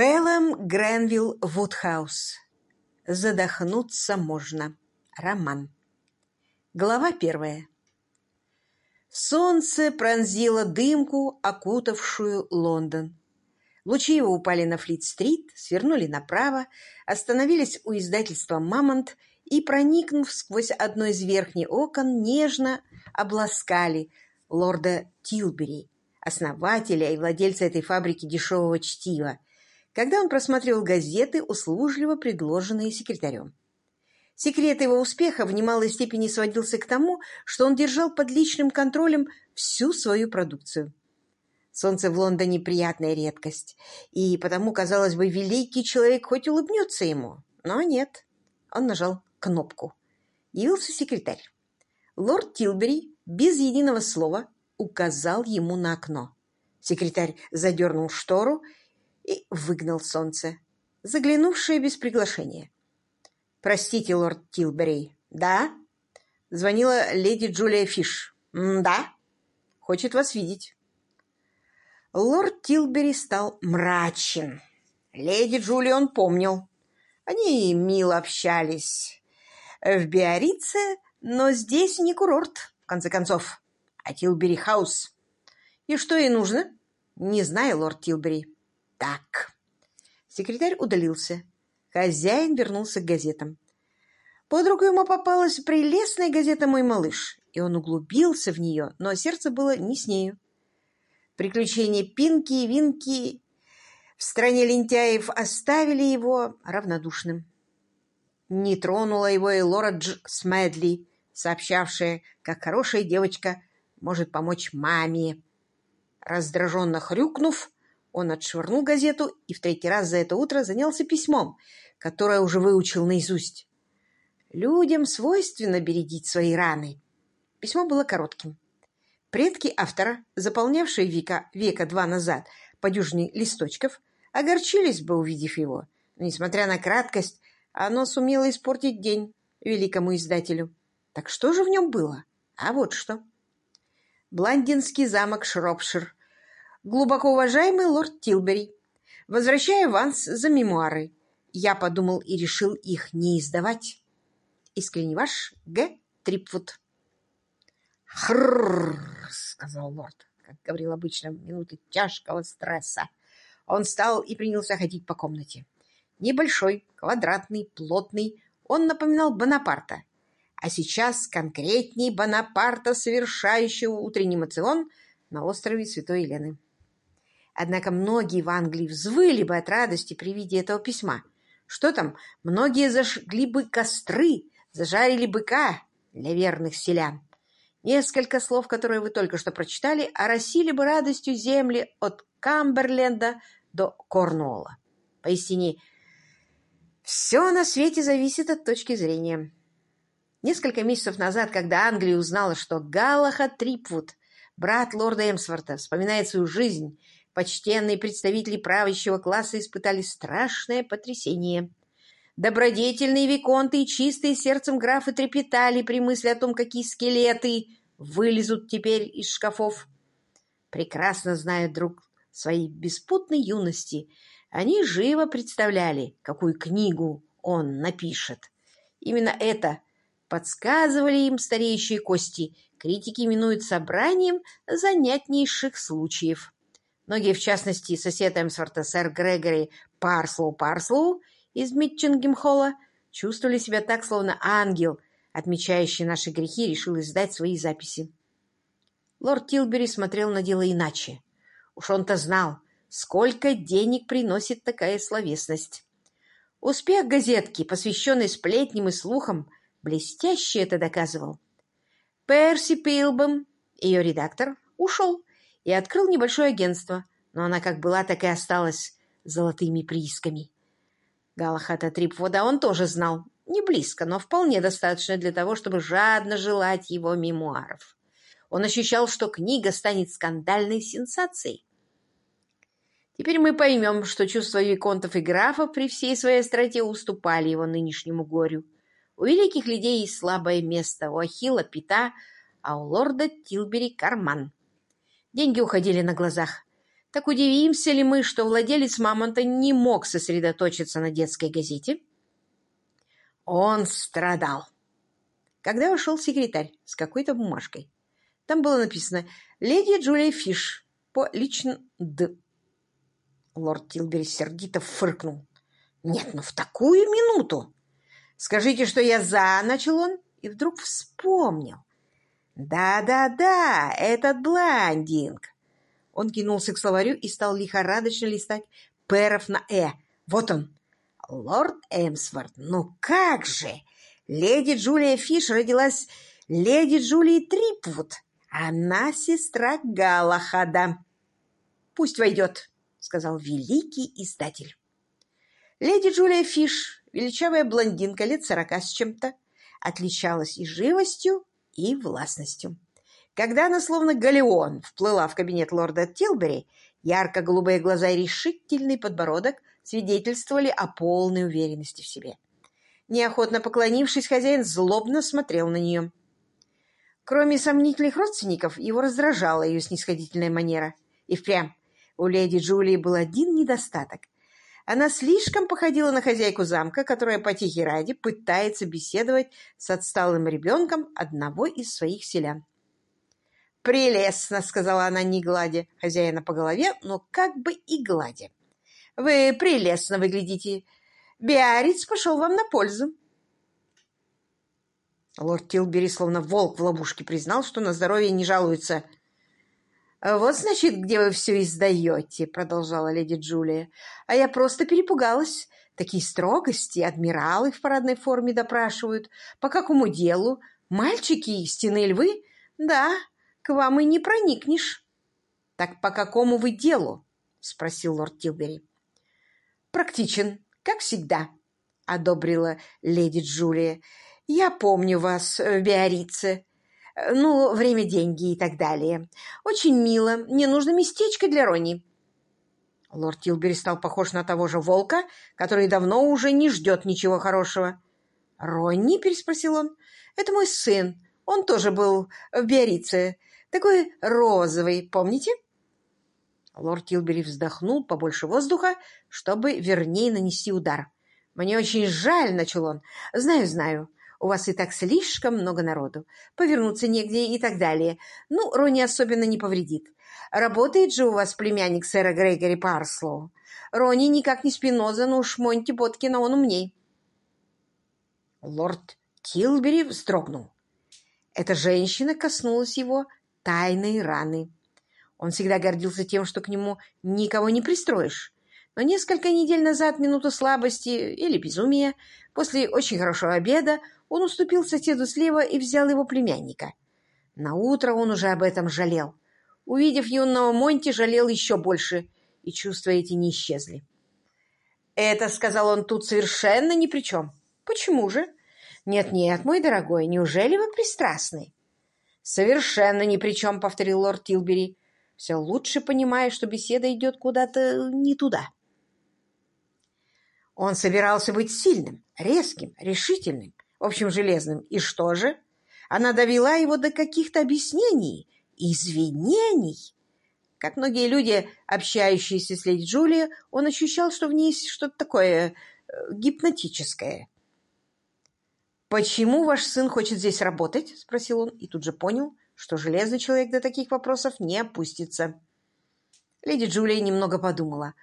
Пелом Гренвилл Вудхаус. Задохнуться можно. Роман. Глава первая. Солнце пронзило дымку, окутавшую Лондон. Лучи его упали на Флит-стрит, свернули направо, остановились у издательства «Мамонт» и, проникнув сквозь одно из верхних окон, нежно обласкали лорда Тилбери, основателя и владельца этой фабрики дешевого чтива, когда он просматривал газеты, услужливо предложенные секретарем. Секрет его успеха в немалой степени сводился к тому, что он держал под личным контролем всю свою продукцию. Солнце в Лондоне – приятная редкость, и потому, казалось бы, великий человек хоть улыбнется ему, но нет. Он нажал кнопку. Явился секретарь. Лорд Тилбери без единого слова указал ему на окно. Секретарь задернул штору и выгнал солнце, заглянувшее без приглашения. «Простите, лорд Тилбери». «Да?» Звонила леди Джулия Фиш. «Да?» «Хочет вас видеть». Лорд Тилбери стал мрачен. Леди Джулия он помнил. Они мило общались. В Биаррице, но здесь не курорт, в конце концов, а Тилбери-хаус. И что ей нужно? Не знаю, лорд Тилбери так. Секретарь удалился. Хозяин вернулся к газетам. Под руку ему попалась прелестная газета «Мой малыш», и он углубился в нее, но сердце было не с нею. Приключения Пинки и Винки в стране лентяев оставили его равнодушным. Не тронула его и Лора Дж. Смедли, сообщавшая, как хорошая девочка может помочь маме. Раздраженно хрюкнув, он отшвырнул газету и в третий раз за это утро занялся письмом, которое уже выучил наизусть. Людям свойственно бередить свои раны. Письмо было коротким. Предки автора, заполнявшие века, века два назад по листочков, огорчились бы, увидев его. Но, несмотря на краткость, оно сумело испортить день великому издателю. Так что же в нем было? А вот что. Бландинский замок Шропшир глубоко уважаемый лорд Тилбери, возвращая аванс за мемуары. Я подумал и решил их не издавать. Искренне ваш Г. Трипфуд. «Хрррр!» — сказал лорд, как говорил обычно минуты тяжкого стресса. Он встал и принялся ходить по комнате. Небольшой, квадратный, плотный, он напоминал Бонапарта. А сейчас конкретней Бонапарта, совершающего утренний мацион на острове Святой Елены. Однако многие в Англии взвыли бы от радости при виде этого письма. Что там, многие зажгли бы костры, зажарили быка для верных селян. Несколько слов, которые вы только что прочитали, оросили бы радостью земли от Камберленда до Корнуолла. Поистине, все на свете зависит от точки зрения. Несколько месяцев назад, когда Англия узнала, что Галаха Трипвуд, брат лорда Эмсворта, вспоминает свою жизнь почтенные представители правящего класса испытали страшное потрясение. Добродетельные виконты и чистые сердцем графы трепетали при мысли о том, какие скелеты вылезут теперь из шкафов. Прекрасно зная друг своей беспутной юности, они живо представляли, какую книгу он напишет. Именно это подсказывали им стареющие кости, критики именуют собранием занятнейших случаев. Многие, в частности, сосед Эмсворта, сэр Грегори Парслоу Парслоу из Митчингем-холла, чувствовали себя так, словно ангел, отмечающий наши грехи, решил издать свои записи. Лорд Тилбери смотрел на дело иначе. Уж он-то знал, сколько денег приносит такая словесность. Успех газетки, посвященный сплетням и слухам, блестяще это доказывал. Перси Пилбом, ее редактор, ушел и открыл небольшое агентство, но она как была, так и осталась золотыми приисками. Галахата Трипвода он тоже знал, не близко, но вполне достаточно для того, чтобы жадно желать его мемуаров. Он ощущал, что книга станет скандальной сенсацией. Теперь мы поймем, что чувства виконтов и графов при всей своей остроте уступали его нынешнему горю. У великих людей есть слабое место, у Ахилла – пита, а у лорда Тилбери – карман. Деньги уходили на глазах. Так удивимся ли мы, что владелец мамонта не мог сосредоточиться на детской газете? Он страдал. Когда вошел секретарь с какой-то бумажкой, там было написано «Леди Джулия Фиш по лично Д». Лорд Тилбери сердито фыркнул. «Нет, ну в такую минуту! Скажите, что я за...» — начал он, и вдруг вспомнил. «Да-да-да, этот бландинг!» Он кинулся к словарю и стал лихорадочно листать перов на «э». Вот он. «Лорд Эмсворт, ну как же! Леди Джулия Фиш родилась леди Джулии Трипвуд. Она сестра Галахада. Пусть войдет», — сказал великий издатель. Леди Джулия Фиш, величавая блондинка лет сорока с чем-то, отличалась и живостью, и властностью. Когда она, словно галеон, вплыла в кабинет лорда Тилбери, ярко-голубые глаза и решительный подбородок свидетельствовали о полной уверенности в себе. Неохотно поклонившись, хозяин злобно смотрел на нее. Кроме сомнительных родственников, его раздражала ее снисходительная манера. И впрямь у леди Джулии был один недостаток. Она слишком походила на хозяйку замка, которая по тихе ради пытается беседовать с отсталым ребенком одного из своих селян. «Прелестно!» — сказала она, не гладя хозяина по голове, но как бы и гладя. «Вы прелестно выглядите. Биарриц пошел вам на пользу». Лорд Тилбери, словно волк в ловушке, признал, что на здоровье не жалуется. «Вот, значит, где вы все издаете», — продолжала леди Джулия. «А я просто перепугалась. Такие строгости адмиралы в парадной форме допрашивают. По какому делу? Мальчики, истинные львы? Да, к вам и не проникнешь. — Так по какому вы делу? — спросил лорд Тилбери. — Практичен, как всегда, — одобрила леди Джулия. — Я помню вас в Биорице. Ну, время, деньги и так далее. Очень мило. Мне нужно местечко для Рони. Лорд Тилбери стал похож на того же волка, который давно уже не ждет ничего хорошего. «Ронни?» — переспросил он. «Это мой сын. Он тоже был в Биорице. Такой розовый, помните?» Лорд Тилбери вздохнул побольше воздуха, чтобы вернее нанести удар. «Мне очень жаль», — начал он. «Знаю, знаю. У вас и так слишком много народу. Повернуться негде и так далее. Ну, Рони особенно не повредит. Работает же у вас племянник сэра Грегори Парслоу. Рони никак не Спиноза, но уж Монти Боткина он умней». Лорд Тилбери вздрогнул. Эта женщина коснулась его тайной раны. Он всегда гордился тем, что к нему никого не пристроишь. Но несколько недель назад, минуту слабости или безумия, после очень хорошего обеда, он уступил соседу слева и взял его племянника. На утро он уже об этом жалел. Увидев юного Монти, жалел еще больше, и чувства эти не исчезли. «Это, — сказал он, — тут совершенно ни при чем. Почему же? Нет-нет, мой дорогой, неужели вы пристрастны? «Совершенно ни при чем», — повторил лорд Тилбери, все лучше понимая, что беседа идет куда-то не туда. Он собирался быть сильным, резким, решительным, в общем, железным. И что же? Она довела его до каких-то объяснений, извинений. Как многие люди, общающиеся с леди Джулией, он ощущал, что в ней есть что-то такое э, гипнотическое. «Почему ваш сын хочет здесь работать?» — спросил он, и тут же понял, что железный человек до таких вопросов не опустится. Леди Джулия немного подумала.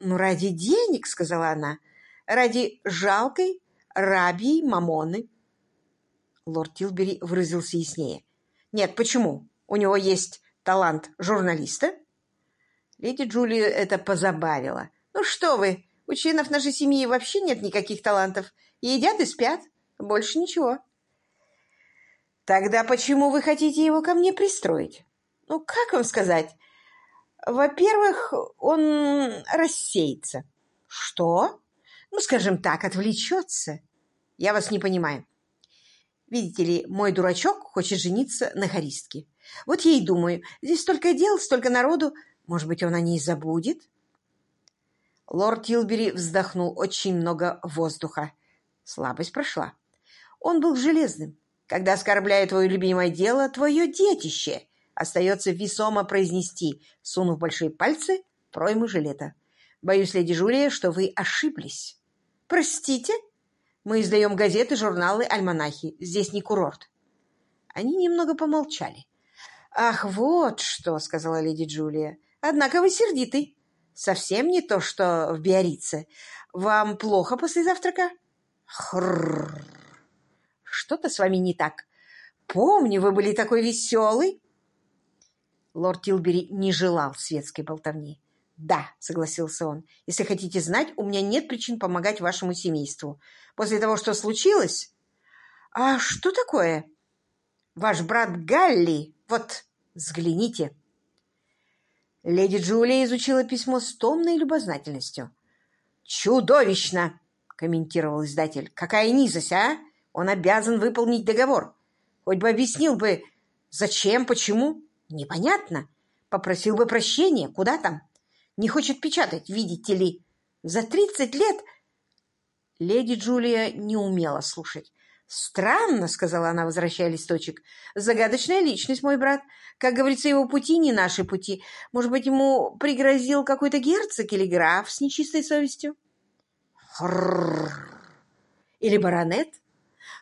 «Ну, ради денег», — сказала она, — «ради жалкой рабьей мамоны». Лорд Тилбери выразился яснее. «Нет, почему? У него есть талант журналиста?» Леди Джулию это позабавило. «Ну что вы, у членов нашей семьи вообще нет никаких талантов. Едят и спят. Больше ничего. Тогда почему вы хотите его ко мне пристроить? Ну, как вам сказать? Во-первых, он рассеется. Что? Ну, скажем так, отвлечется. Я вас не понимаю. Видите ли, мой дурачок хочет жениться на харистке. Вот я и думаю, здесь столько дел, столько народу. Может быть, он о ней забудет? Лорд Тилбери вздохнул очень много воздуха. Слабость прошла. Он был железным. Когда оскорбляет твое любимое дело, твое детище, остается весомо произнести, сунув большие пальцы проймы жилета. Боюсь, леди Жулия, что вы ошиблись. Простите? Мы издаем газеты, журналы, альманахи. Здесь не курорт. Они немного помолчали. «Ах, вот что!» — сказала леди Джулия. «Однако вы сердитый. Совсем не то, что в Биорице. Вам плохо после завтрака?» «Хрррр! Что-то с вами не так. Помню, вы были такой веселый!» Лорд Тилбери не желал светской болтовни. «Да», — согласился он, — «если хотите знать, у меня нет причин помогать вашему семейству. После того, что случилось...» «А что такое?» «Ваш брат Галли, вот, взгляните». Леди Джулия изучила письмо с томной любознательностью. «Чудовищно!» — комментировал издатель. «Какая низость, а? Он обязан выполнить договор. Хоть бы объяснил бы, зачем, почему. Непонятно. Попросил бы прощения. Куда там? Не хочет печатать, видите ли. За тридцать лет...» Леди Джулия не умела слушать. «Странно», — сказала она, возвращая листочек. «Загадочная личность, мой брат. Как говорится, его пути не наши пути. Может быть, ему пригрозил какой-то герцог или граф с нечистой совестью?» Или баронет?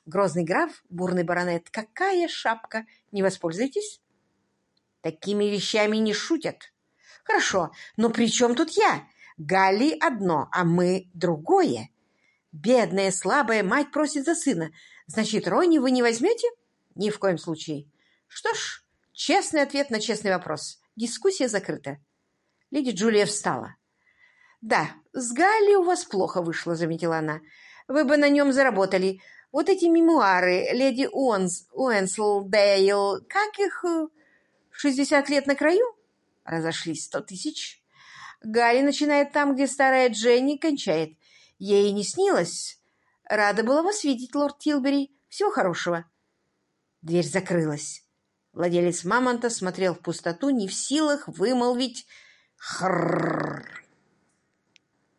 Грозный граф, бурный баронет. Какая шапка! Не воспользуйтесь? Такими вещами не шутят. Хорошо, но при чем тут я? Галли одно, а мы другое. Бедная, слабая мать просит за сына. Значит, Ронни вы не возьмете? Ни в коем случае. Что ж, честный ответ на честный вопрос. Дискуссия закрыта. Леди Джулия встала. «Да, с Галли у вас плохо вышло», — заметила она. «Вы бы на нем заработали. Вот эти мемуары, леди Уонс, Уэнслдейл, как их? «Шестьдесят лет на краю?» Разошлись сто тысяч. Галли начинает там, где старая Дженни кончает. Ей не снилось. Рада была вас видеть, лорд Тилбери. Всего хорошего. Дверь закрылась. Владелец мамонта смотрел в пустоту, не в силах вымолвить «Хрррр».